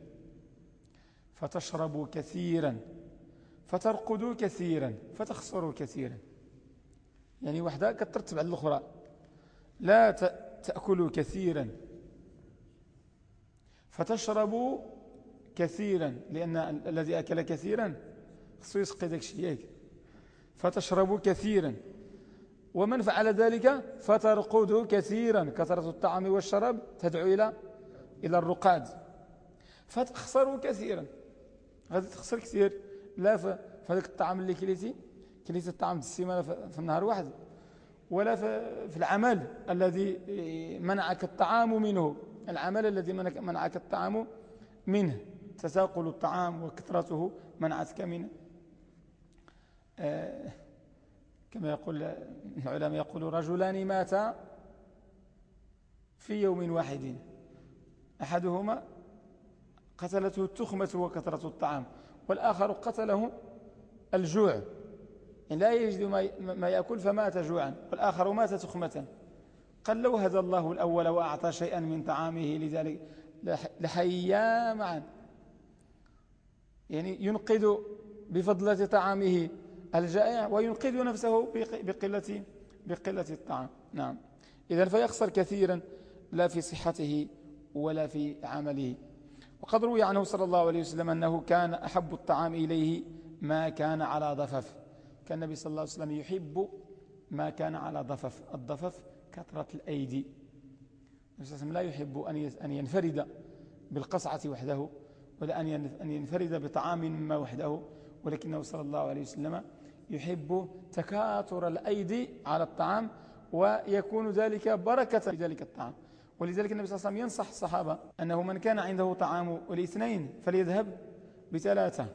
فتشربوا كثيرا فترقدوا كثيرا فتخسروا كثيرا. يعني وحدة كترتب على الأخرى. لا تأكلوا كثيرا فتشربوا كثيرا لأن الذي أكل كثيرا خصو يسقي ذاك الشيء فتشربوا كثيرا. ومن فعل ذلك فترقدوا كثيرا كثرة الطعام والشراب تدعو إلى إلى الرقاد. فتخسروا كثيرا. غادي تخسر كثير. لا في هذاك الطعام اللي كليتي كليتي الطعام السيمانة في النهار واحد. ولا في العمل الذي منعك الطعام منه. العمل الذي منعك الطعام منه. تساقل الطعام وكثرته منعتك منه آه كما يقول العلماء يقول رجلان ماتا في يوم واحد. أحدهما قتلته التخمة وكثرة الطعام والآخر قتله الجوع. يعني لا يجد ما يأكل فمات جوعا والآخر مات تخمة. قال لو هدى الله الأول وأعطى شيئا من طعامه لذلك لحيا معا. يعني ينقذ بفضلة طعامه الجائع وينقذ نفسه بقلة, بقلة الطعام. نعم. إذا فيخسر كثيرا لا في صحته ولا في عمله. وقد روي عنه صلى الله عليه وسلم أنه كان أحب الطعام إليه ما كان على ضفف. كان النبي صلى الله عليه وسلم يحب ما كان على ضفف. الضفف كثرة الأيدي. النبي صلى الله عليه وسلم لا يحب أن ينفرد بالقصعة وحده. ولا أن ينفرد بطعام ما وحده ولكنه صلى الله عليه وسلم يحب تكاثر الأيدي على الطعام ويكون ذلك بركة في ذلك الطعام. ولذلك النبي صلى الله عليه وسلم ينصح الصحابة أنه من كان عنده طعام الاثنين فليذهب بثلاثة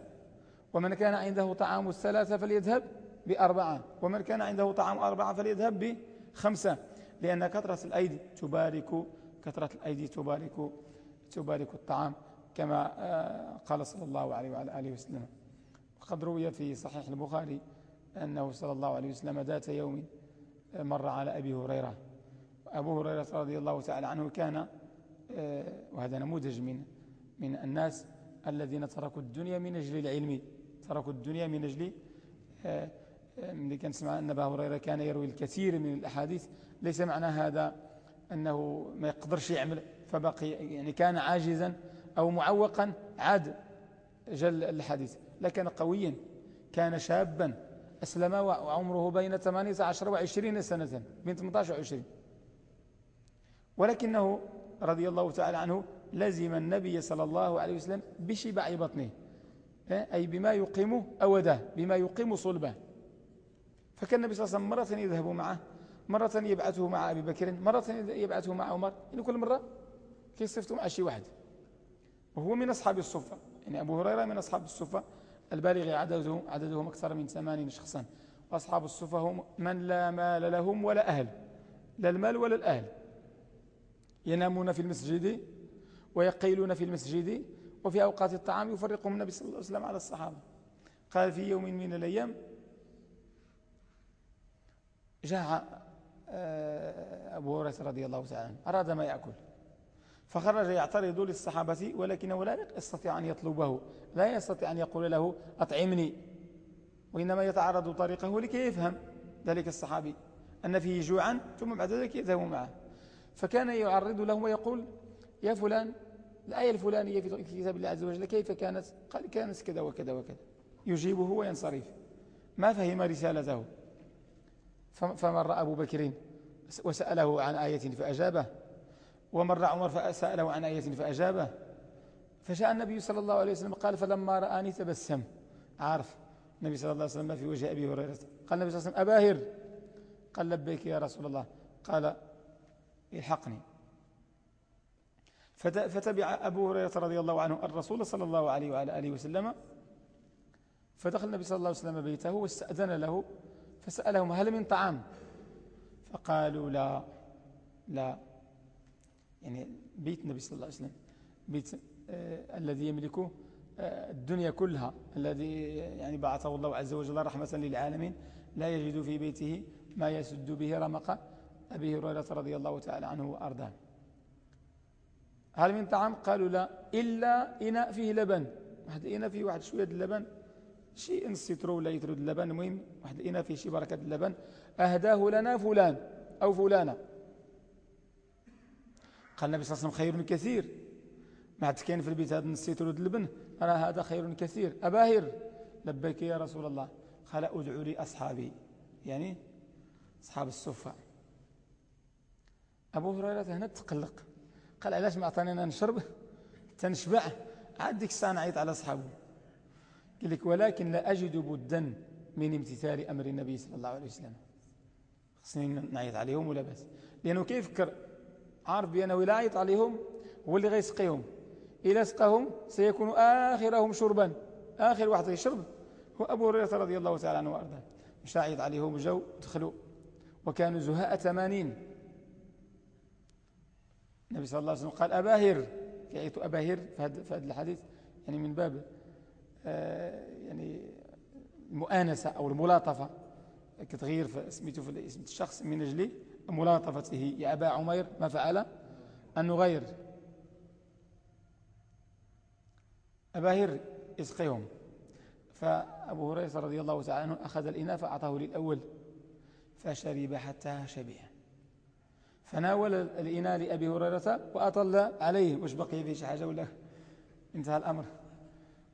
ومن كان عنده طعام الثلاثة فليذهب بأربعة ومن كان عنده طعام أربعة فليذهب بخمسة لأن كثرة الأيدي تبارك كثرة الأيدي تبارك تبارك الطعام. كما آه، قال صلى الله عليه وعلى آله وسلم. وقد روي في صحيح البخاري أنه صلى الله عليه وسلم ذات يوم آه، مر على أبي هريرة. أبو هريرة رضي الله تعالى عنه كان آه، وهذا نموذج من من الناس الذين تركوا الدنيا من أجل العلم. تركوا الدنيا من أجل ملي كنسمع أن أبا هريرة كان يروي الكثير من الأحاديث. ليس معنى هذا أنه ما يقدرش يعمل فبقي يعني كان عاجزا أو معوقا عاد جل الحديث. لكن قويا كان شابا أسلم وعمره بين 18 و20 سنة بين 18 و20 ولكنه رضي الله تعالى عنه لزم النبي صلى الله عليه وسلم بشبع بطنه أي بما يقيم أوده بما يقيم صلبه. فكان النبي صلى الله عليه وسلم مرة يذهب معه مرة يبعثه مع أبي بكر مرة يبعثه مع عمر. يعني كل مرة كيصفتوا مع شي واحد. وهو من أصحاب الصفة. يعني أبو هريرة من أصحاب الصفة. البالغ عددهم, عددهم أكثر من ثمانين شخصا. وأصحاب الصفة هم من لا مال لهم ولا أهل. لا المال ولا الأهل. ينامون في المسجد ويقيلون في المسجد وفي أوقات الطعام يفرقهم النبي صلى الله عليه وسلم على الصحابة. قال في يوم من الأيام جاء آه، أبو هريرة رضي الله تعالى عنه أراد ما يأكل. فخرج يعترض للصحابة ولكنه لا يستطيع أن يطلبه. لا يستطيع أن يقول له أطعمني. وإنما يتعرض طريقه لكي يفهم ذلك الصحابي. أن فيه جوعا ثم بعد ذلك يذهب معه. فكان يعرض له ويقول يا فلان الآية الفلانية في كتاب الله عز وجل كيف كانت؟ قال كانت كذا وكذا وكذا. يجيبه وينصرف. ما فهم رسالته. فمر أبو بكر وسأله عن آية فأجابه. ومر عمر فسأله عن آية فأجابه. فجاء النبي صلى الله عليه وسلم قال فلما رآني تبسم. عارف النبي صلى الله عليه وسلم في وجه أبي هريرة. قال النبي صلى الله عليه وسلم أباهر. قال لبيك يا رسول الله. قال الحقني. فتبع أبو هريرة رضي الله عنه الرسول صلى الله عليه وعلى آله وسلم. فدخل النبي صلى الله عليه وسلم بيته واستأذن له فسألهم هل من طعام؟ فقالوا لا لا. يعني بيت النبي صلى الله عليه وسلم بيت آه الذي يملكه آه الدنيا كلها الذي يعني بعثه الله عز وجل رحمة للعالمين لا يجد في بيته ما يسد به رمق أبي هريرة رضي الله تعالى عنه وأرضاه. هل من طعام؟ قالوا لا إلا إناء فيه لبن. واحد إناء فيه واحد شوية اللبن شيء نسيترو ولا يترو اللبن المهم واحد إناء فيه شي بركة اللبن أهداه لنا فلان أو فلانة. قال النبي صلى الله عليه وسلم خير كثير. ما عاد كاين في البيت هذا نسيت ولد اللبن أنا هذا خير كثير. أباهر. لبيك يا رسول الله. قال أدعو لي أصحابي. يعني أصحاب الصفة أبو هريرة هنا تقلق. قال علاش ما أعطانينا نشرب؟ تنشبع. عاد ديك الساعة نعيط على أصحابه. قال لك ولكن لا أجد بدا من امتثال أمر النبي صلى الله عليه وسلم. خصني نعيط عليهم ولا بس لأنه كيف فكر عارف بأنه لا يعيط عليهم هو اللي غيسقيهم. إذا سقاهم سيكون آخرهم شربا. آخر واحد يشرب هو أبو هريرة رضي الله تعالى عنه وأرضاه. مش عيط عليهم جو دخلوا. وكانوا زهاء ثمانين. النبي صلى الله عليه وسلم قال أباهر. كيعيط أبا هر في هذا الحديث يعني من باب آه، يعني المؤانسة أو الملاطفة. كتغيير في سميته في اسم الشخص من أجل ملاطفته يا أبا عمير ما فعل؟ أن نغير. أبا هر يسقيهم. فأبو هريرة رضي الله تعالى عنه أخذ الإناء فأعطاه للأول فشرب حتى شبع. فناول الإناء لأبي هريرة وأطل عليه. وش بقي فيه شي حاجة ولا انتهى الأمر؟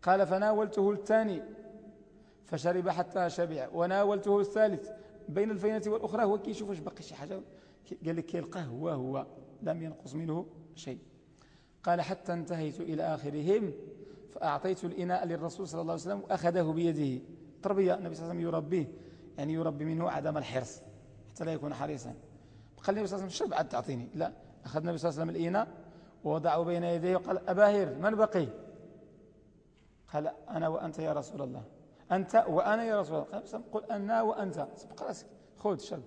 قال فناولته الثاني فشرب حتى شبع. وناولته الثالث بين الفينة والأخرى هو كيشوف واش بقي شي حاجة. قال لك كيلقاه هو هو لم ينقص منه شيء. قال حتى انتهيت إلى آخرهم فأعطيت الإناء للرسول صلى الله عليه وسلم وأخذه بيده. تربية النبي صلى الله عليه وسلم يربيه يعني يربي منه عدم الحرص حتى لا يكون حريصا. قال النبي صلى الله عليه وسلم شرب تعطيني. لا أخذ النبي صلى الله عليه وسلم الإناء ووضعه بين يديه وقال أباهر من بقي؟ قال أنا وأنت يا رسول الله. أنت وأنا يا رسول الله. قل أنا وأنت. سبق راسك. خذ شرب.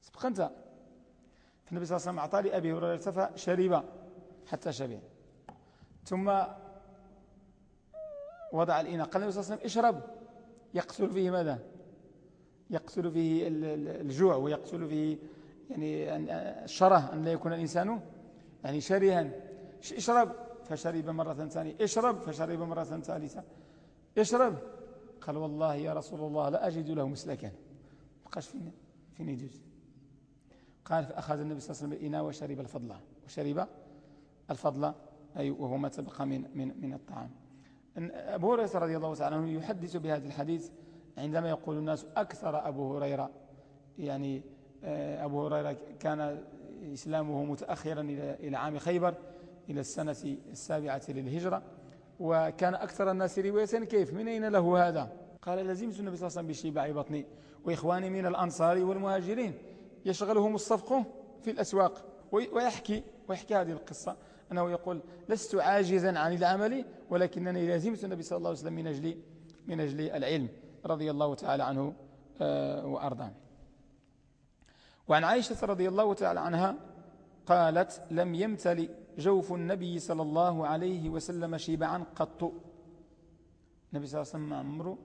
سبق أنت. فالنبي صلى الله عليه وسلم أعطى لأبي هريرة فشرب حتى شبع ثم وضع الإناء. قال النبي صلى الله عليه وسلم اشرب. يقتل فيه ماذا؟ يقتل فيه الجوع ويقتل فيه يعني الشره أن لا يكون الإنسان يعني شرها اشرب فشرب مرة ثانية. اشرب فشرب مرة ثالثة. اشرب قال والله يا رسول الله لا أجد له مسلكا. بقاش فين فين يجوز قال فأخذ النبي صلى الله عليه وسلم الإناء وشرب الفضل وشرب الفضل أي وهو ما تبقى من, من, من الطعام. أبو هريرة رضي الله تعالى عنه يحدث بهذا الحديث عندما يقول الناس أكثر أبو هريرة. يعني آه، أبو هريرة كان إسلامه متأخرا إلى عام خيبر إلى السنة السابعة للهجرة. وكان أكثر الناس رواية كيف؟ من أين له هذا؟ قال لزمت النبي صلى الله عليه وسلم بشباع بطني وإخواني من الأنصار والمهاجرين. يشغلهم الصفق في الأسواق ويحكي ويحكي هذه القصة. أنه يقول لست عاجزا عن العمل ولكنني لازمت النبي صلى الله عليه وسلم من أجل, من أجل العلم. رضي الله تعالى عنه آه، وأرضاه. وعن عائشة رضي الله تعالى عنها قالت لم يمتلئ جوف النبي صلى الله عليه وسلم شبعا قط النبي صلى الله عليه وسلم عمره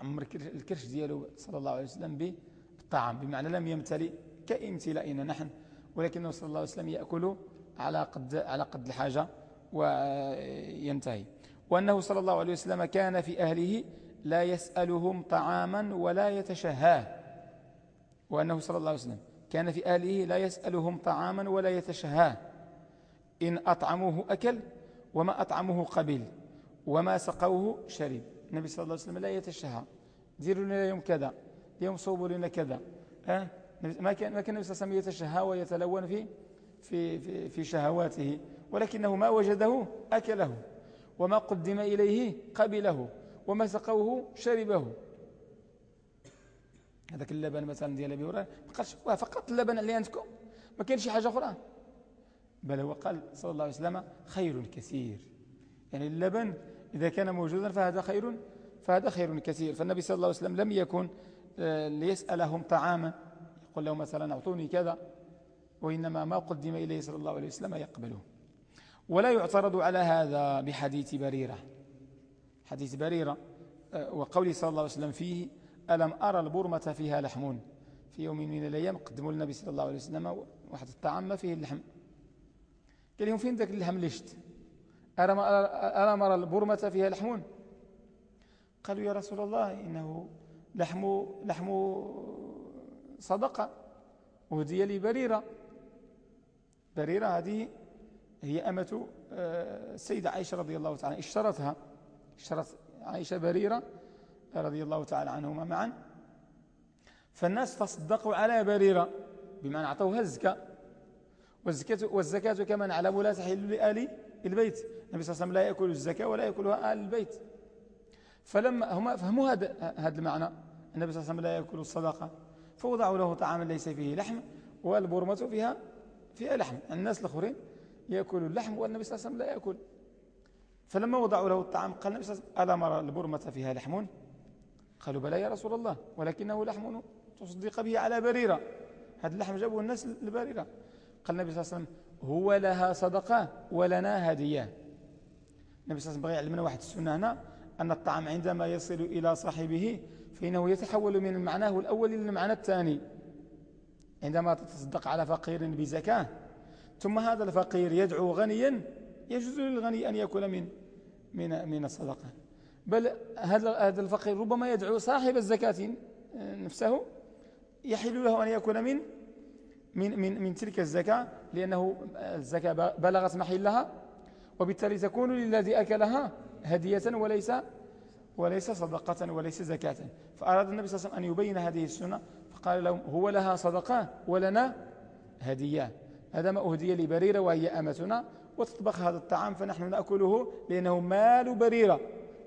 عمر الكرش دياله صلى الله عليه وسلم بالطعام بمعنى لم يمتلئ كامتلائنا نحن ولكنه صلى الله عليه وسلم يأكل على قد, على قد الحاجة وينتهي. وأنه صلى الله عليه وسلم كان في أهله لا يسألهم طعاما ولا يتشهاه. وأنه صلى الله عليه وسلم كان في أهله لا يسألهم طعاما ولا يتشهاه. إن أطعموه أكل وما أطعموه قبل وما سقوه شرب النبي صلى الله عليه وسلم لا يتشهى. ديروا لنا يوم كذا يوم صوبوا لنا كذا. أه؟ ما كان ما كان النبي صلى الله عليه وسلم يتشهى ويتلون في في في, في شهواته ولكنه ما وجده أكله وما قدم إليه قبله وما سقوه شربه. هذاك اللبن مثلا ديال أبي هريرة ما فقط اللبن اللي عندكم ما كاين شي حاجة أخرى. بل هو قال صلى الله عليه وسلم خير كثير. يعني اللبن إذا كان موجودا فهذا خير فهذا خير كثير. فالنبي صلى الله عليه وسلم لم يكن آه، ليسألهم طعاما. يقول لهم مثلا أعطوني كذا وإنما ما قدم إليه صلى الله عليه وسلم يقبله. ولا يعترض على هذا بحديث بريرة. حديث بريرة آه، وقول صلى الله عليه وسلم فيه ألم أرى البرمة فيها لحم؟ في يوم من الأيام قدموا للنبي صلى الله عليه وسلم واحد الطعام ما فيه اللحم. قال لهم فين ذاك اللحم اللي شت؟ ألم أرى البرمة فيها لحم قالوا يا رسول الله إنه لحم لحم صدقة وهدي لي بريرة بريرة هذه هي أمة آه، السيدة عائشة رضي الله تعالى اشترتها اشترت عائشة بريرة رضي الله تعالى عنهما معا. فالناس تصدقوا على بريرة بمعنى أعطوها الزكاة والزكاة, والزكاة كما نعلم لا تحل لآل البيت. النبي صلى الله عليه وسلم لا يأكل الزكاة ولا يأكلها آل البيت. فلما هم فهموا هذا هذا المعنى. النبي صلى الله عليه وسلم لا يأكل الصدقة. فوضعوا له طعاما ليس فيه لحم والبرمة فيها فيها لحم. الناس الآخرين يأكلوا اللحم والنبي صلى الله عليه وسلم لا يأكل. فلما وضعوا له الطعام قال النبي صلى الله عليه وسلم ألا مرى البرمة فيها لحم؟ قالوا بلى يا رسول الله ولكنه لحم تصدق به على بريرة. هذا اللحم جابه الناس البريرة قال النبي صلى الله عليه وسلم هو لها صدقة ولنا هدية. النبي صلى الله عليه وسلم بغي يعلمنا واحد السنة هنا أن الطعام عندما يصل إلى صاحبه فإنه يتحول من معناه الأول إلى المعنى الثاني. عندما تتصدق على فقير بزكاة ثم هذا الفقير يدعو غنيا يجوز للغني أن يأكل من من من الصدقة. بل هذا هذا الفقير ربما يدعو صاحب الزكاة نفسه يحل له أن يأكل من من من من تلك الزكاة لأنه الزكاة بلغت محلها وبالتالي تكون للذي أكلها هدية وليس وليس صدقة وليس زكاة. فأراد النبي صلى الله عليه وسلم أن يبين هذه السنة فقال لهم هو لها صدقة ولنا هدية. هذا ما أهدي لبريرة وهي أمتنا وتطبخ هذا الطعام فنحن نأكله لأنه مال بريرة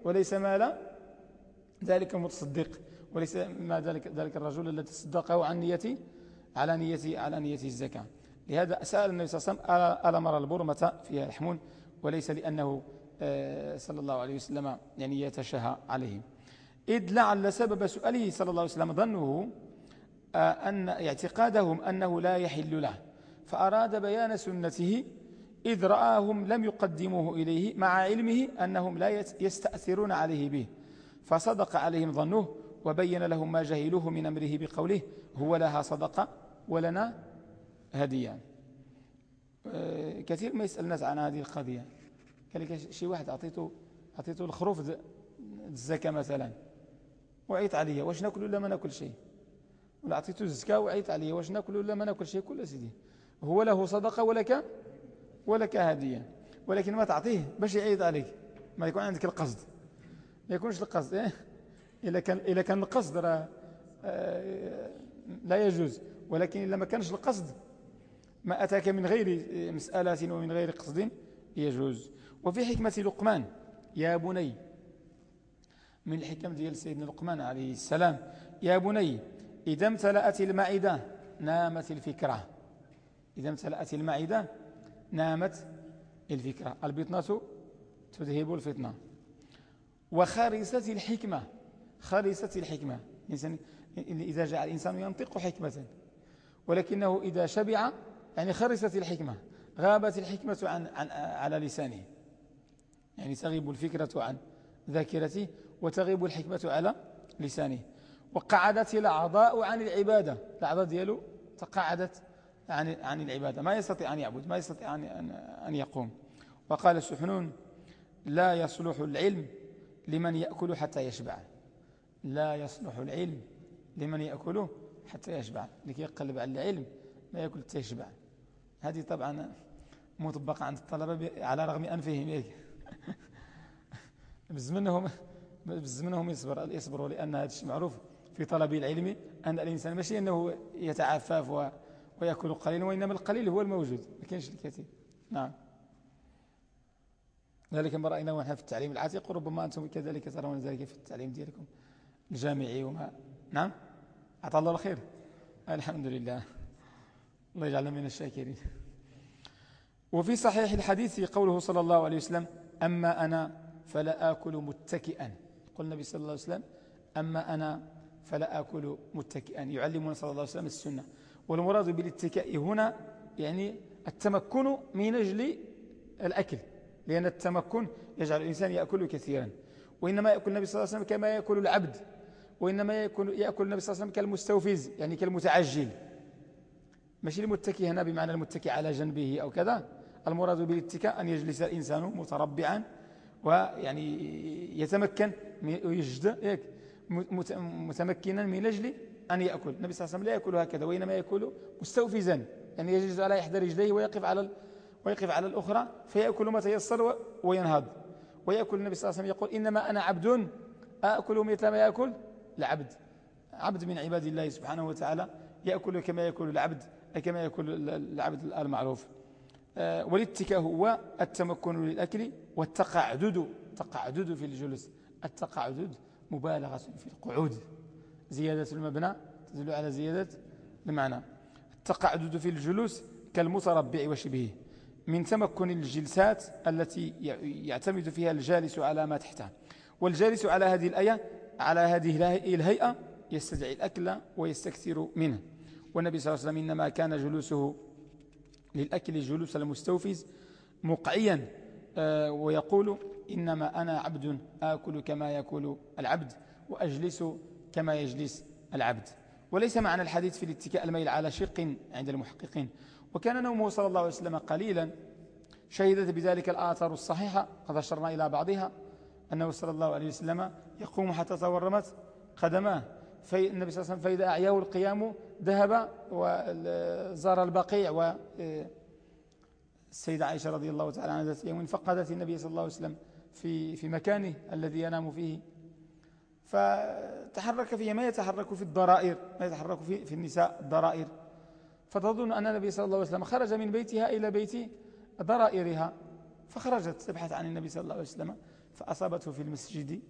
وليس مال ذلك المتصدق وليس ما ذلك ذلك الرجل الذي تصدقه عن نية على نية على نية الزكاة. لهذا سأل النبي صلى الله عليه وسلم ألا مر البرمة فيها الحمون وليس لأنه آه، صلى الله عليه وسلم يعني يتشهى عليهم إذ لعل سبب سؤاله صلى الله عليه وسلم ظنه آه، أن اعتقادهم أنه لا يحل له. فأراد بيان سنته إذ رآهم لم يقدموه إليه مع علمه أنهم لا يستأثرون عليه به. فصدق عليهم ظنه وبين لهم ما جهلوه من أمره بقوله هو لها صدقة. ولنا هدية. آه، كثير ما يسأل الناس عن هذه القضية. قال لك شي واحد أعطيته أعطيته الخروف الزكاة مثلا وعيت عليه واش ناكل ولا ما ناكل شيء ولا أعطيته الزكاة وعيت عليه واش ناكل ولا ما ناكل شيء كل سيدي هو له صدقة ولك ولك هدية. ولكن ما تعطيه باش يعيد عليك. ما يكون عندك القصد. ما يكونش القصد إيه؟ إذا كان, إذا كان القصد راه آه، لا يجوز. ولكن إذا ما كانش القصد. ما أتاك من غير مسألة ومن غير قصد يجوز. وفي حكمة لقمان يا بني من الحكم ديال سيدنا لقمان عليه السلام يا بني إذا امتلأت المعدة نامت الفكرة. إذا امتلأت المعدة نامت الفكرة. البطنة تذهب الفتنة وخرست الحكمة خرست الحكمة. إذا جاء الإنسان ينطق حكمة. ولكنه إذا شبع يعني خرست الحكمة غابت الحكمة عن, عن على لسانه. يعني تغيب الفكرة عن ذاكرته وتغيب الحكمة على لسانه. وقعدت الأعضاء عن العبادة. الأعضاء ديالو تقعدت عن عن العبادة. ما يستطيع أن يعبد ما يستطيع أن أن يقوم. وقال السحنون لا يصلح العلم لمن يأكل حتى يشبع. لا يصلح العلم لمن يأكله حتى يشبع. لكي يقلب على العلم ما يأكل حتى يشبع. هذه طبعا مطبقة عند الطلبة على رغم أنفهم. بزمنهم بزمنهم يصبر يصبروا لأن هذا الشيء معروف في طلب العلم أن الإنسان ماشي أنه يتعفف ويأكل قليلا وإنما القليل هو الموجود ما كاينش الكثير. نعم. ذلك ما رأينا ونحن في التعليم العتيق وربما أنتم كذلك ترون ذلك في التعليم ديالكم الجامعي وما نعم. أعطى الله الخير. الحمد لله الله يجعلنا من الشاكرين. وفي صحيح الحديث قوله صلى الله عليه وسلم أما أنا فلا آكل متكئا. قال النبي صلى الله عليه وسلم أما أنا فلا آكل متكئا. يعلمنا صلى الله عليه وسلم السنة. والمراد بالاتكاء هنا يعني التمكن من أجل الأكل لأن التمكن يجعل الإنسان يأكل كثيرا. وإنما يأكل النبي صلى الله عليه وسلم كما يأكل العبد. وإنما يأكل, يأكل النبي صلى الله عليه وسلم كالمستوفز يعني كالمتعجل. ماشي المتكي هنا بمعنى المتكي على جنبه أو كذا. المراد بالاتكاء أن يجلس الإنسان متربعا ويعني يتمكن ويجد متمكنا من أجل أن يأكل. النبي صلى الله عليه وسلم لا يأكل هكذا وإنما يأكل مستوفزا يعني يجلس على إحدى رجليه ويقف على ويقف على الأخرى فيأكل ما تيسر وينهض. ويأكل النبي صلى الله عليه وسلم يقول إنما أنا عبد أأكل مثل ما يأكل؟ العبد عبد من عباد الله سبحانه وتعالى يأكل كما يأكل العبد كما يأكل العبد المعروف. آه، والاتكاء هو التمكن للأكل والتقعدد. تقعدد في الجلوس. التقعدد مبالغة في القعود. زيادة المبنى تدل على زيادة المعنى. التقعدد في الجلوس كالمتربع وشبهه. من تمكن الجلسات التي يعتمد فيها الجالس على ما تحته والجالس على هذه الآية على هذه الهيئة يستدعي الأكل ويستكثر منه. والنبي صلى الله عليه وسلم إنما كان جلوسه للأكل جلوس المستوفز مقعيا. آه، ويقول إنما أنا عبد آكل كما يأكل العبد وأجلس كما يجلس العبد. وليس معنى الحديث في الاتكاء الميل على شق عند المحققين. وكان نومه صلى الله عليه وسلم قليلا. شهدت بذلك الآثار الصحيحة قد أشرنا إلى بعضها. أنه صلى الله عليه وسلم يقوم حتى تورمت قدماه. في النبي صلى الله عليه وسلم فإذا أعياه القيام ذهب وزار البقيع و السيدة عائشة رضي الله تعالى عنها ذات يوم فقدت النبي صلى الله عليه وسلم في في مكانه الذي ينام فيه. فتحرك فيه ما يتحرك في الضرائر ما يتحرك في, في النساء الضرائر. فتظن أن النبي صلى الله عليه وسلم خرج من بيتها إلى بيت ضرائرها فخرجت تبحث عن النبي صلى الله عليه وسلم. فأصابته في المسجد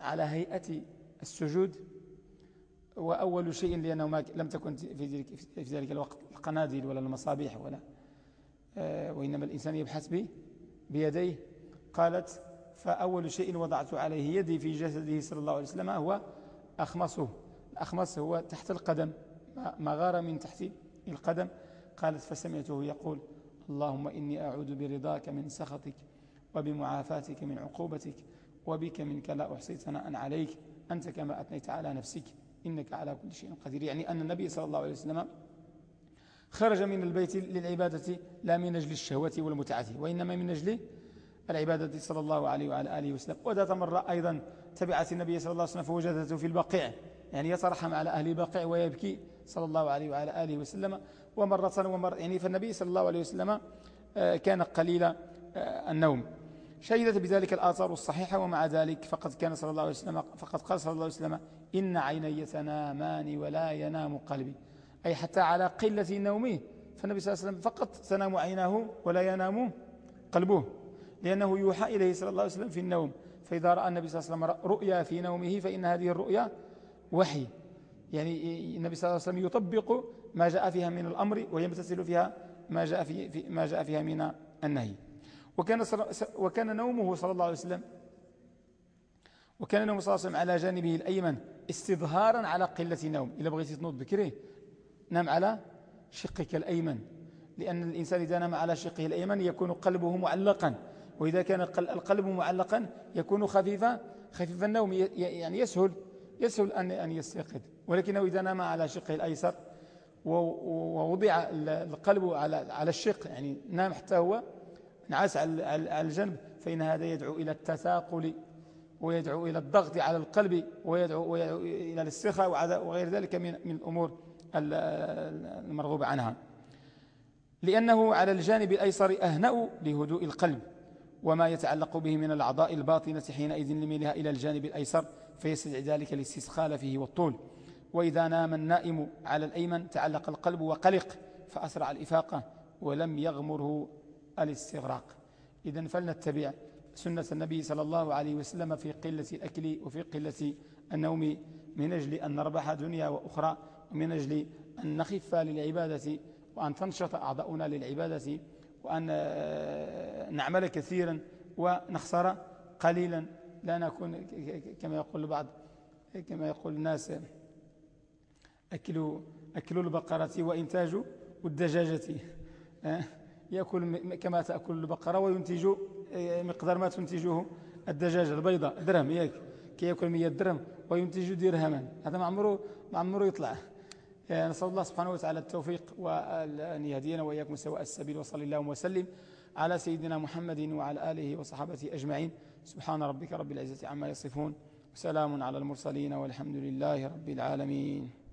على هيئة السجود وأول شيء لأنه لم تكن في ذلك الوقت القناديل ولا المصابيح ولا آه، وإنما الإنسان يبحث به بيديه. قالت فأول شيء وضعت عليه يدي في جسده صلى الله عليه وسلم هو أخمصه. الأخمص هو تحت القدم ما غار من تحت القدم. قالت فسمعته يقول اللهم إني أعوذ برضاك من سخطك وبمعافاتك من عقوبتك وبك منك لا أحصي ثناء عليك أنت كما أثنيت على نفسك. إنك على كل شيء قدير. يعني أن النبي صلى الله عليه وسلم خرج من البيت للعبادة لا من أجل الشهوة والمتعة وإنما من أجل العبادة صلى الله عليه وعلى آله وسلم. وذات مرة أيضا تبعت النبي صلى الله عليه وسلم فوجدته في البقيع يعني يترحم على أهل البقيع ويبكي صلى الله عليه وعلى آله وسلم. ومرة ومرة يعني فالنبي صلى الله عليه وسلم آه، كان قليل آه، النوم. شهدت بذلك الآثار الصحيحة ومع ذلك فقد كان صلى الله عليه وسلم فقد قال صلى الله عليه وسلم إن عيني تنامان ولا ينام قلبي. أي حتى على قلة نومه. فالنبي صلى الله عليه وسلم فقط تنام عيناه ولا ينام قلبه لأنه يوحى إليه صلى الله عليه وسلم في النوم. فإذا رأى النبي صلى الله عليه وسلم رؤيا في نومه فإن هذه الرؤيا وحي. يعني النبي صلى الله عليه وسلم يطبق ما جاء فيها من الأمر ويمتثل فيها ما جاء, في ما جاء فيها من النهي. وكان, وكان نومه صلى الله عليه وسلم. وكان نومه صلى الله عليه وسلم على جانبه الأيمن استظهارا على قلة نوم. إذا بغيت تنوض بكري نام على شقك الأيمن. لأن الإنسان إذا نام على شقه الأيمن يكون قلبه معلقا. وإذا كان القلب معلقا يكون خفيفا خفيف النوم يعني يسهل يسهل أن أن يستيقظ. ولكنه إذا نام على شقه الأيسر ووضع القلب على على الشق يعني نام حتى هو نعس على الجنب فإن هذا يدعو إلى التثاقل ويدعو إلى الضغط على القلب ويدعو, ويدعو إلى الاسترخاء وغير ذلك من, من الأمور المرغوب عنها. لأنه على الجانب الأيسر أهنأ لهدوء القلب وما يتعلق به من الأعضاء الباطنة حينئذ لميلها إلى الجانب الأيسر فيستدعي ذلك الاستسخال فيه والطول. وإذا نام النائم على الأيمن تعلق القلب وقلق فأسرع الإفاقة ولم يغمره الاستغراق. إذا فلنتبع سنة النبي صلى الله عليه وسلم في قلة الأكل وفي قلة النوم من أجل أن نربح دنيا وأخرى ومن أجل أن نخف للعبادة وأن تنشط أعضاؤنا للعبادة وأن آه، نعمل كثيرا ونخسر قليلا. لا نكون كما يقول البعض كما يقول الناس أكل, أكل البقرة وإنتاج الدجاجة. آه، يأكل كما تأكل البقرة وينتج آه، مقدار ما تنتجه الدجاجة البيضاء درهم ياك. كي يأكل 100 درهم وينتج درهما. هذا ما عمره ما عمره يطلع. آه، نسأل الله سبحانه وتعالى التوفيق وأن يهدينا وإياكم سواء السبيل وصلى الله وسلم على سيدنا محمد وعلى آله وصحابته أجمعين. سبحان ربك رب العزة عما يصفون. وسلام على المرسلين والحمد لله رب العالمين.